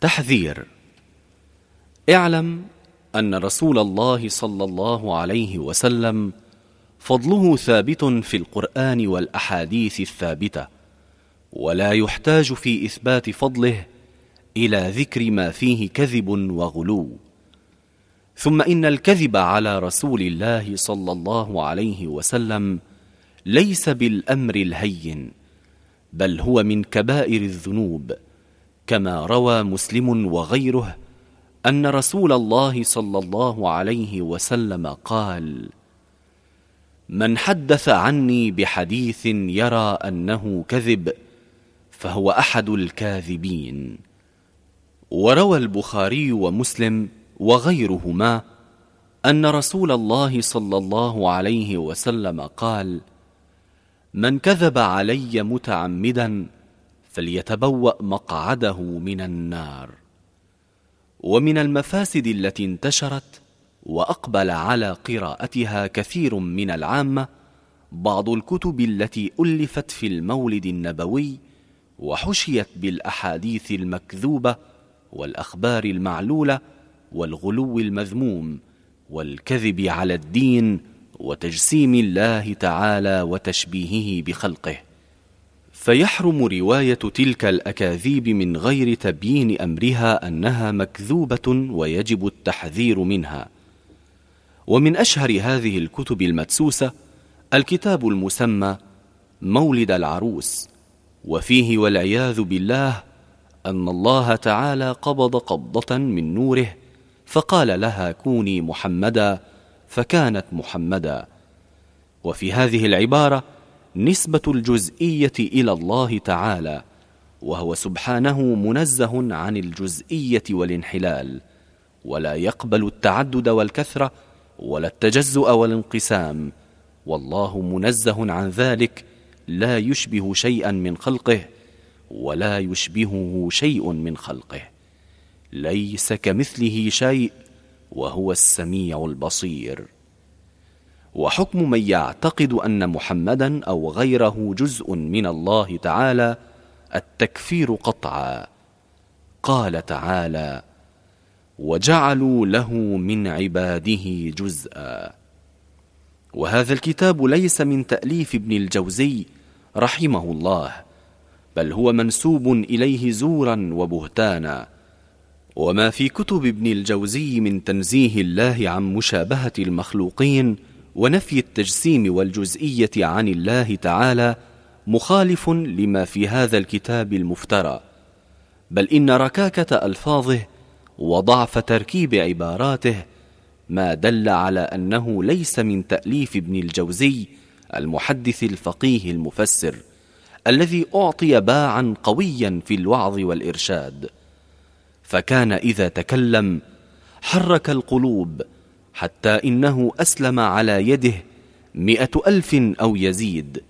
تحذير. اعلم أن رسول الله صلى الله عليه وسلم فضله ثابت في القرآن والأحاديث الثابتة ولا يحتاج في إثبات فضله إلى ذكر ما فيه كذب وغلو. ثم إن الكذب على رسول الله صلى الله عليه وسلم ليس بالأمر الهين بل هو من كبائر الذنوب. كما روى مسلم وغيره أن رسول الله صلى الله عليه وسلم قال من حدث عني بحديث يرى أنه كذب فهو أحد الكاذبين. وروى البخاري ومسلم وغيرهما أن رسول الله صلى الله عليه وسلم قال من كذب علي متعمدا فليتبوأ مقعده من النار. ومن المفاسد التي انتشرت وأقبل على قراءتها كثير من العامة بعض الكتب التي ألفت في المولد النبوي وحشيت بالأحاديث المكذوبة والأخبار المعلولة والغلو المذموم والكذب على الدين وتجسيم الله تعالى وتشبيهه بخلقه. فيحرم رواية تلك الأكاذيب من غير تبيين أمرها أنها مكذوبة ويجب التحذير منها. ومن أشهر هذه الكتب المدسوسة الكتاب المسمى مولد العروس وفيه والعياذ بالله أن الله تعالى قبض قبضة من نوره فقال لها كوني محمدا فكانت محمدا. وفي هذه العبارة نسبة الجزئية إلى الله تعالى وهو سبحانه منزه عن الجزئية والانحلال ولا يقبل التعدد والكثرة ولا التجزؤ والانقسام والله منزه عن ذلك لا يشبه شيئا من خلقه ولا يشبهه شيء من خلقه ليس كمثله شيء وهو السميع البصير. وحكم من يعتقد أن محمدا أو غيره جزء من الله تعالى التكفير قطعا. قال تعالى وجعلوا له من عباده جزءا. وهذا الكتاب ليس من تأليف ابن الجوزي رحمه الله بل هو منسوب إليه زورا وبهتانا. وما في كتب ابن الجوزي من تنزيه الله عن مشابهة المخلوقين ونفي التجسيم والجزئية عن الله تعالى مخالف لما في هذا الكتاب المفترى. بل إن ركاكة ألفاظه وضعف تركيب عباراته ما دل على أنه ليس من تأليف ابن الجوزي المحدث الفقيه المفسر الذي أعطي باعا قويا في الوعظ والإرشاد. فكان إذا تكلم حرك القلوب حتى إنه أسلم على يده مئة ألف أو يزيد.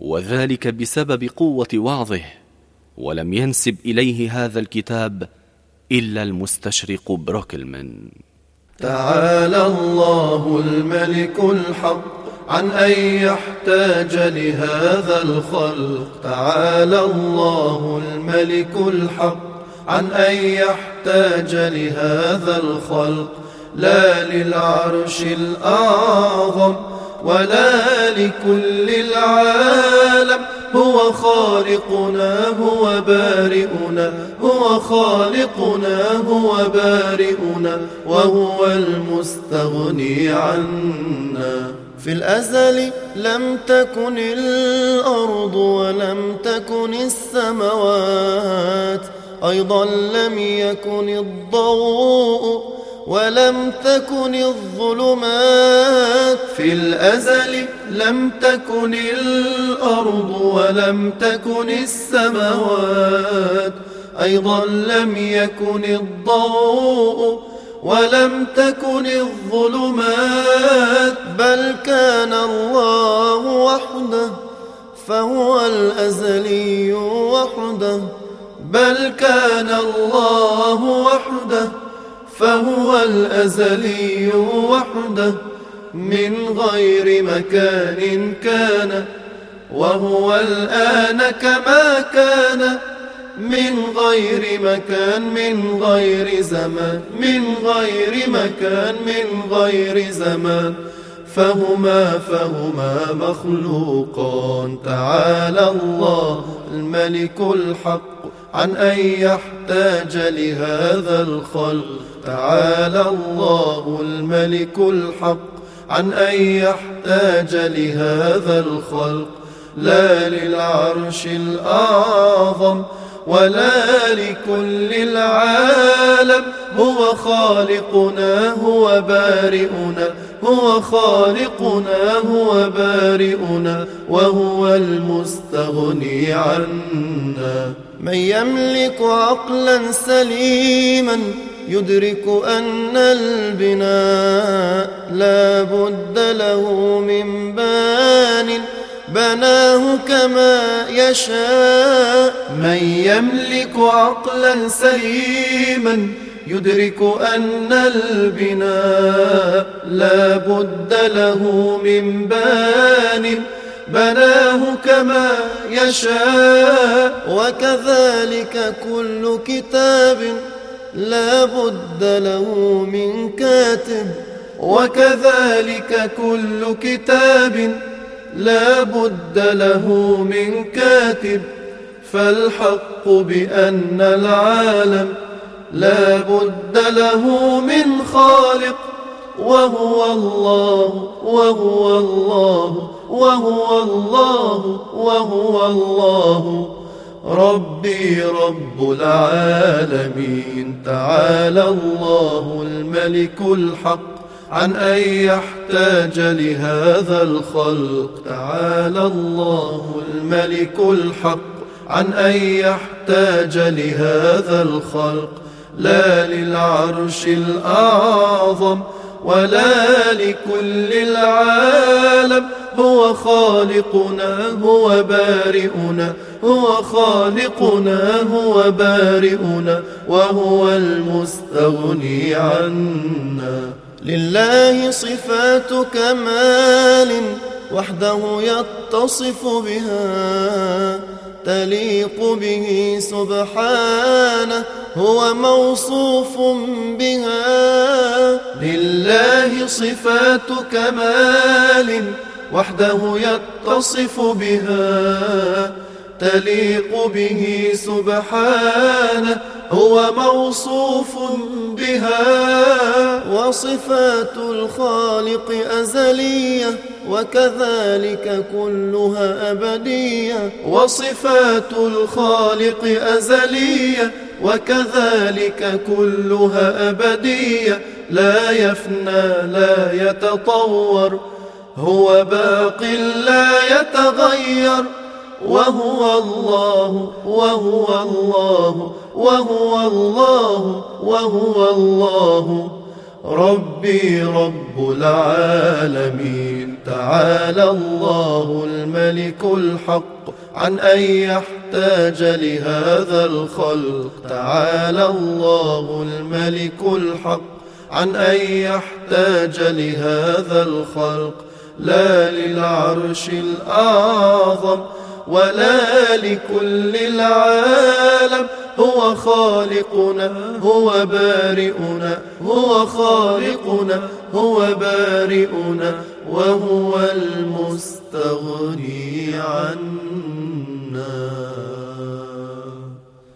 وذلك بسبب قوة وعظه ولم ينسب إليه هذا الكتاب إلا المستشرق بروكلمان. تعالى الله الملك الحق عن أن يحتاج لهذا الخلق. تعالى الله الملك الحق عن أن يحتاج لهذا الخلق. لا للعرش الأعظم ولا لكل العالم. هو خالقنا هو بارئنا هو خالقنا هو بارئنا وهو المستغني عنا. في الأزل لم تكن الأرض ولم تكن السماوات أيضا لم يكن الضوء ولم تكن الظلمات في الأزل لم تكن الأرض ولم تكن السماوات. أيضا لم يكن الضوء ولم تكن الظلمات. بل كان الله وحده فهو الأزلي وحده. بل كان الله وحده. فهو الأزلي وحده من غير مكان كان وهو الآن كما كان من غير مكان من غير زمان من غير مكان من غير زمان. فهما فهما مخلوقان تعالى الله. الملك الحق عن أن يحتاج لهذا الخلق. تعالى الله الملك الحق عن أن يحتاج لهذا الخلق. لا للعرش الأعظم ولا لكل العالم. هو خالقنا هو بارئنا. هو خالقنا هو بارئنا وهو المستغني عنا. من يملك عقلا سليما يدرك أن البناء لا بد له من بان. بناه كما يشاء. من يملك عقلا سليما يدرك أن البناء لا بد له من بان بناه كما يشاء وكذلك كل كتاب لا بد له من كاتب وكذلك كل كتاب لا بد له من كاتب. فالحق بأن العالم لا بد له من خالق وهو الله وهو الله وهو الله وهو الله. ربي رب العالمين تعالى الله الملك الحق. عن أن يحتاج لهذا الخلق تعالى الله الملك الحق. عن أن يحتاج لهذا الخلق لا للعرش الأعظم ولا لكل العالم. هو خالقنا هو بارئنا هو خالقنا هو بارئنا وهو المستغني عنا. لله صفات كمال وحده يتصف بها تليق به سبحانه هو موصوف بها. لله صفات كمال وحده يتصف بها تليق به سبحانه هو موصوف بها وصفات الخالق أزلية وكذلك كلها أبدية وصفات الخالق أزلية وكذلك كلها أبدية لا يفنى لا يتطور هو باق لا يتغير وهو الله وهو الله وهو الله وهو الله. ربي رب العالمين. تعالى الله الملك الحق. عن أن يحتاج لهذا الخلق. تعالى الله الملك الحق. عن أن يحتاج لهذا الخلق. لا للعرش الأعظم. ولا لكل العالم هو خالقنا هو بارئنا هو خالقنا هو بارئنا وهو المستغني عنا.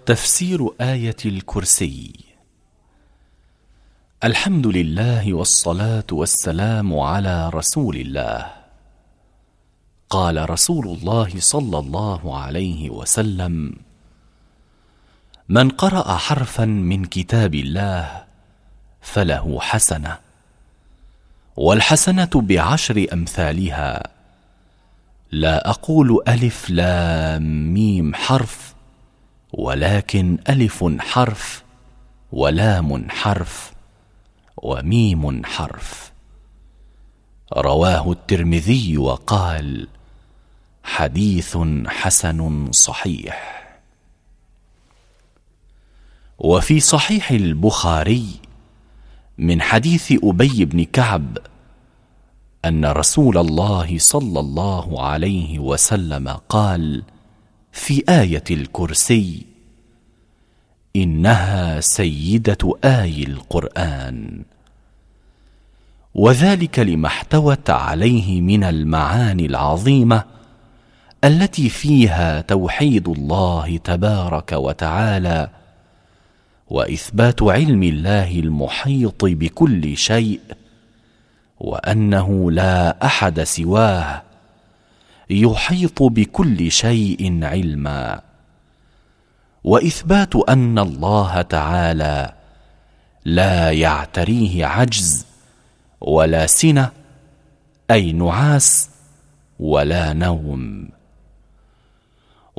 تفسير آية الكرسي. الحمد لله والصلاة والسلام على رسول الله. قال رسول الله صلى الله عليه وسلم من قرأ حرفا من كتاب الله فله حسنة والحسنة بعشر أمثالها. لا أقول ألف لام ميم حرف ولكن ألف حرف ولام حرف وميم حرف. رواه الترمذي وقال حديث حسن صحيح. وفي صحيح البخاري من حديث أبي بن كعب أن رسول الله صلى الله عليه وسلم قال في آية الكرسي إنها سيدة آي القرآن. وذلك لما احتوت عليه من المعاني العظيمة التي فيها توحيد الله تبارك وتعالى وإثبات علم الله المحيط بكل شيء وأنه لا أحد سواه يحيط بكل شيء علما. وإثبات أن الله تعالى لا يعتريه عجز ولا سنة أي نعاس ولا نوم.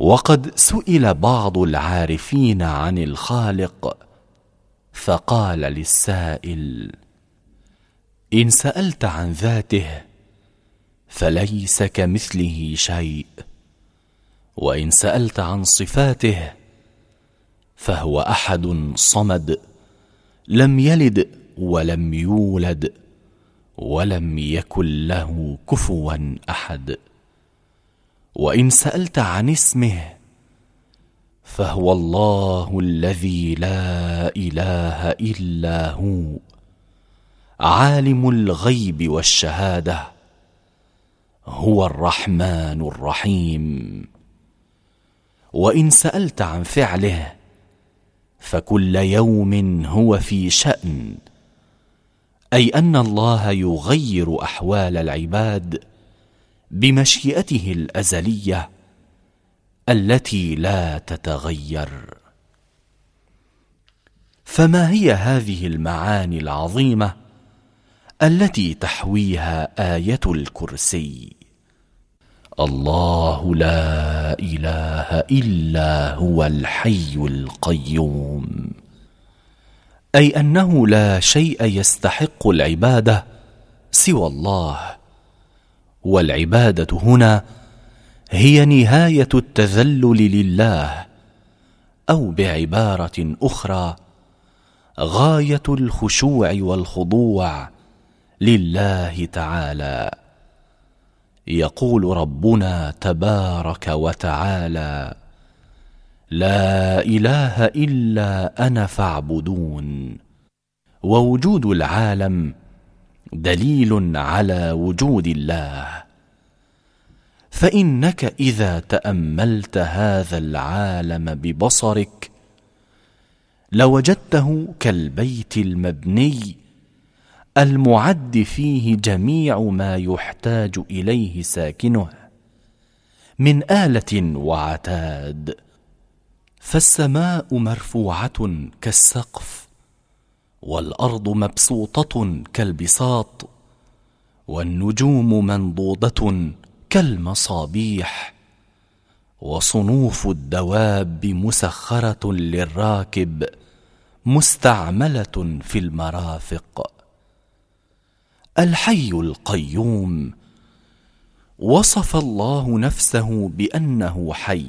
وقد سئل بعض العارفين عن الخالق فقال للسائل إن سألت عن ذاته فليس كمثله شيء وإن سألت عن صفاته فهو أحد صمد لم يلد ولم يولد ولم يكن له كفوا أحد. وإن سألت عن اسمه فهو الله الذي لا إله إلا هو عالم الغيب والشهادة هو الرحمن الرحيم. وإن سألت عن فعله فكل يوم هو في شأن أي أن الله يغير أحوال العباد بمشيئته الأزلية التي لا تتغير. فما هي هذه المعاني العظيمة التي تحويها آية الكرسي؟ الله لا إله إلا هو الحي القيوم. أي أنه لا شيء يستحق العبادة سوى الله. والعبادة هنا هي نهاية التذلل لله أو بعبارة أخرى غاية الخشوع والخضوع لله تعالى. يقول ربنا تبارك وتعالى لا إله إلا أنا فاعبدون. ووجود العالم دليل على وجود الله. فإنك إذا تأملت هذا العالم ببصرك لوجدته كالبيت المبني المعد فيه جميع ما يحتاج إليه ساكنه من آلة وعتاد. فالسماء مرفوعة كالسقف والأرض مبسوطة كالبساط والنجوم منضودة كالمصابيح وصنوف الدواب مسخرة للراكب مستعملة في المرافق. الحي القيوم وصف الله نفسه بأنه حي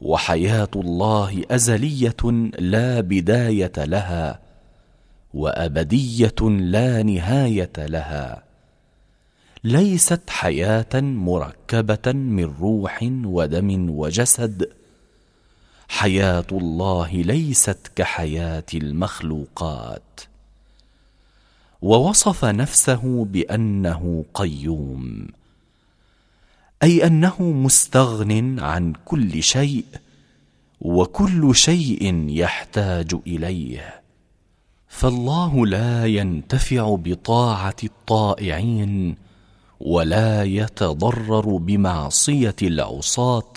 وحياة الله أزلية لا بداية لها. وأبدية لا نهاية لها. ليست حياة مركبة من روح ودم وجسد. حياة الله ليست كحياة المخلوقات. ووصف نفسه بأنه قيوم أي أنه مستغن عن كل شيء وكل شيء يحتاج إليه. فالله لا ينتفع بطاعة الطائعين ولا يتضرر بمعصية العصاه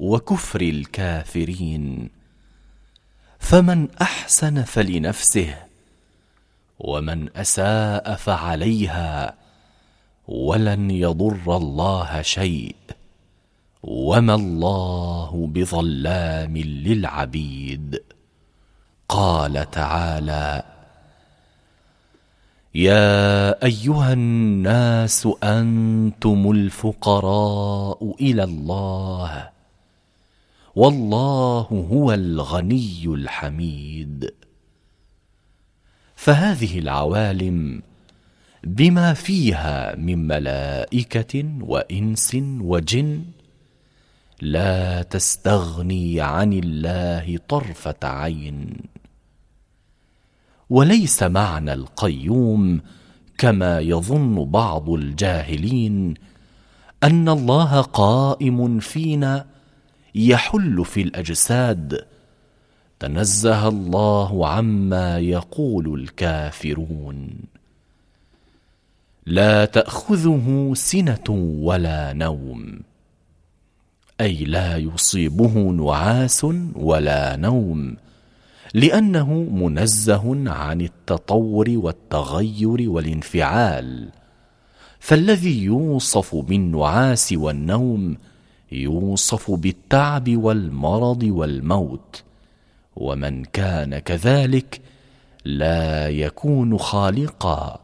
وكفر الكافرين. فمن أحسن فلنفسه ومن أساء فعليها ولن يضر الله شيء. وما الله بظلام للعبيد. قال تعالى يا أيها الناس أنتم الفقراء إلى الله والله هو الغني الحميد. فهذه العوالم بما فيها من ملائكة وإنس وجن لا تستغني عن الله طرفة عين. وليس معنى القيوم كما يظن بعض الجاهلين أن الله قائم فينا يحل في الأجساد. تنزه الله عما يقول الكافرون. لا تأخذه سنة ولا نوم أي لا يصيبه نعاس ولا نوم. لأنه منزه عن التطور والتغير والانفعال. فالذي يوصف بالنعاس والنوم يوصف بالتعب والمرض والموت. ومن كان كذلك لا يكون خالقا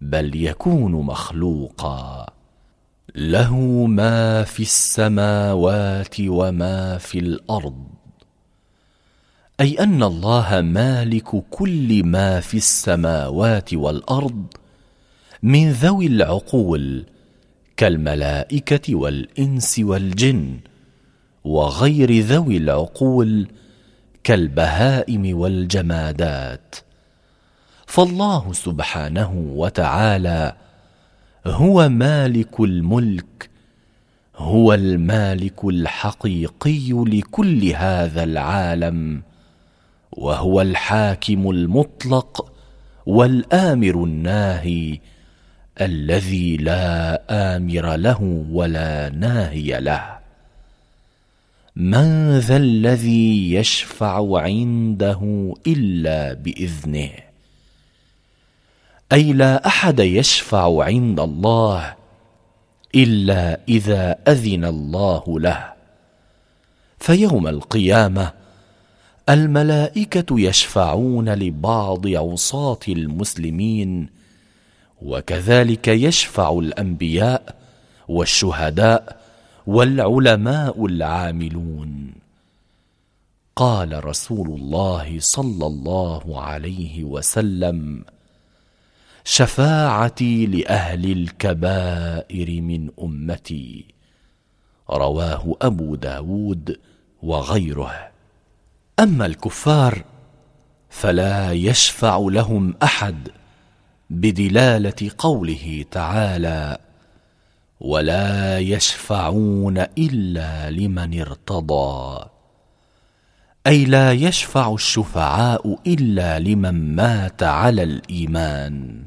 بل يكون مخلوقا. له ما في السماوات وما في الأرض. أي أن الله مالك كل ما في السماوات والأرض من ذوي العقول كالملائكة والإنس والجن وغير ذوي العقول كالبهائم والجمادات. فالله سبحانه وتعالى هو مالك الملك هو المالك الحقيقي لكل هذا العالم. وهو الحاكم المطلق والآمر الناهي الذي لا آمر له ولا ناهي له. من ذا الذي يشفع عنده إلا بإذنه؟ أي لا أحد يشفع عند الله إلا إذا أذن الله له. فيوم القيامة الملائكة يشفعون لبعض عصاه المسلمين وكذلك يشفع الأنبياء والشهداء والعلماء العاملون. قال رسول الله صلى الله عليه وسلم شفاعتي لأهل الكبائر من أمتي. رواه أبو داود وغيره. أما الكفار فلا يشفع لهم أحد بدلالة قوله تعالى ولا يشفعون إلا لمن ارتضى. أي لا يشفع الشفعاء إلا لمن مات على الإيمان.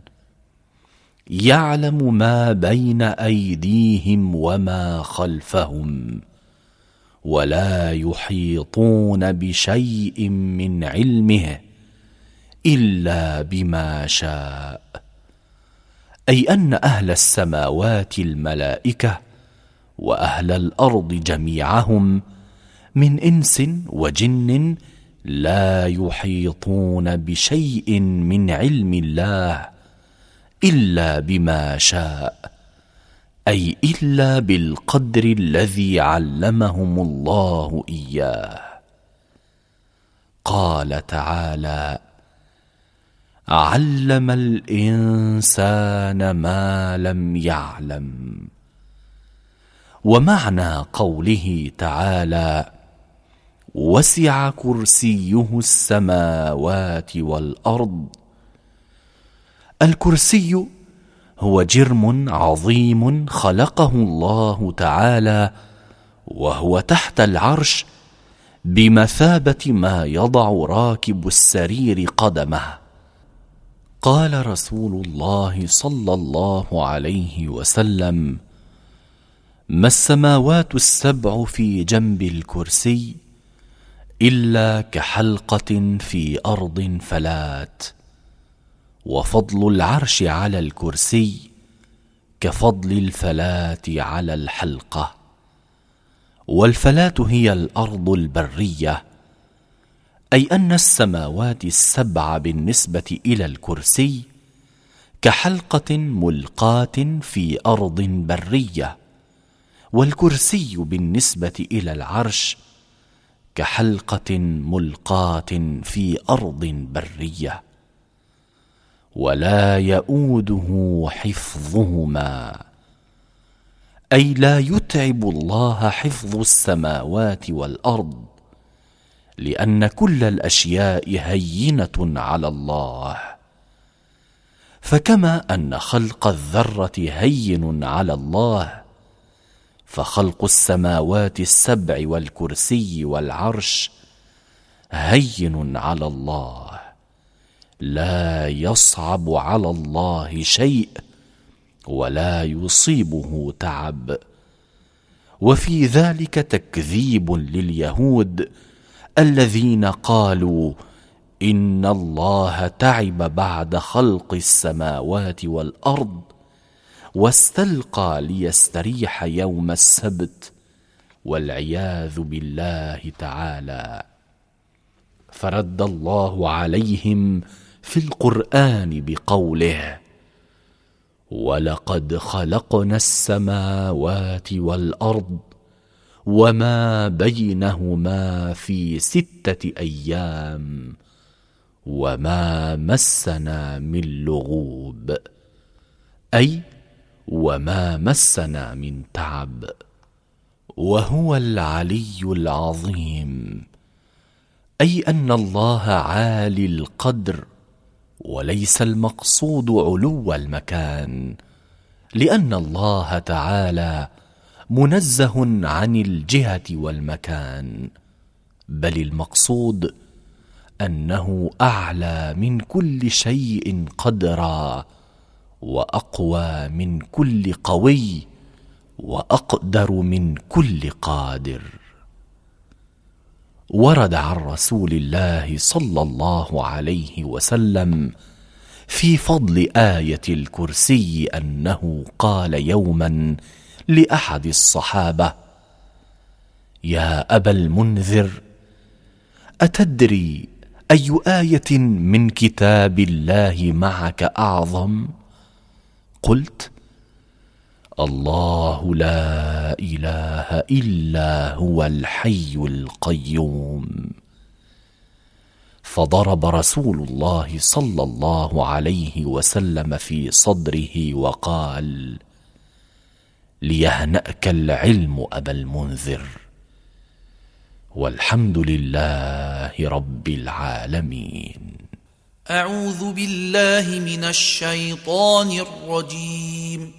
يعلم ما بين أيديهم وما خلفهم. ولا يحيطون بشيء من علمه إلا بما شاء. أي أن أهل السماوات الملائكة وأهل الأرض جميعهم من إنس وجن لا يحيطون بشيء من علم الله إلا بما شاء. أي إلا بالقدر الذي علمهم الله إياه. قال تعالى علم الإنسان ما لم يعلم. ومعنى قوله تعالى وسع كرسيه السماوات والأرض. الكرسي هو جرم عظيم خلقه الله تعالى وهو تحت العرش بمثابة ما يضع راكب السرير قدمه. قال رسول الله صلى الله عليه وسلم ما السماوات السبع في جنب الكرسي إلا كحلقة في أرض فلات وفضل العرش على الكرسي كفضل الفلاه على الحلقة. والفلاه هي الأرض البرية أي أن السماوات السبع بالنسبة إلى الكرسي كحلقة ملقاة في أرض برية والكرسي بالنسبة إلى العرش كحلقة ملقاة في أرض برية. ولا يئوده حفظهما. أي لا يتعب الله حفظ السماوات والأرض لأن كل الأشياء هينة على الله. فكما أن خلق الذرة هين على الله فخلق السماوات السبع والكرسي والعرش هين على الله. لا يصعب على الله شيء ولا يصيبه تعب. وفي ذلك تكذيب لليهود الذين قالوا إن الله تعب بعد خلق السماوات والأرض واستلقى ليستريح يوم السبت والعياذ بالله تعالى. فرد الله عليهم في القرآن بقوله ولقد خلقنا السماوات والأرض وما بينهما في ستة أيام وما مسنا من لغوب أي وما مسنا من تعب وهو العلي العظيم. أي أن الله عالي القدر وليس المقصود علو المكان لأن الله تعالى منزه عن الجهة والمكان بل المقصود أنه أعلى من كل شيء قدرا وأقوى من كل قوي وأقدر من كل قادر. ورد عن رسول الله صلى الله عليه وسلم في فضل آية الكرسي أنه قال يوما لأحد الصحابة يا أبا المنذر أتدري أي آية من كتاب الله معك أعظم؟ قلت الله لا إله إلا هو الحي القيوم. فضرب رسول الله صلى الله عليه وسلم في صدره وقال ليهنأك العلم أبا المنذر. والحمد لله رب العالمين. أعوذ بالله من الشيطان الرجيم.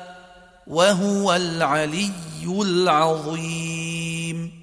وهو العلي العظيم.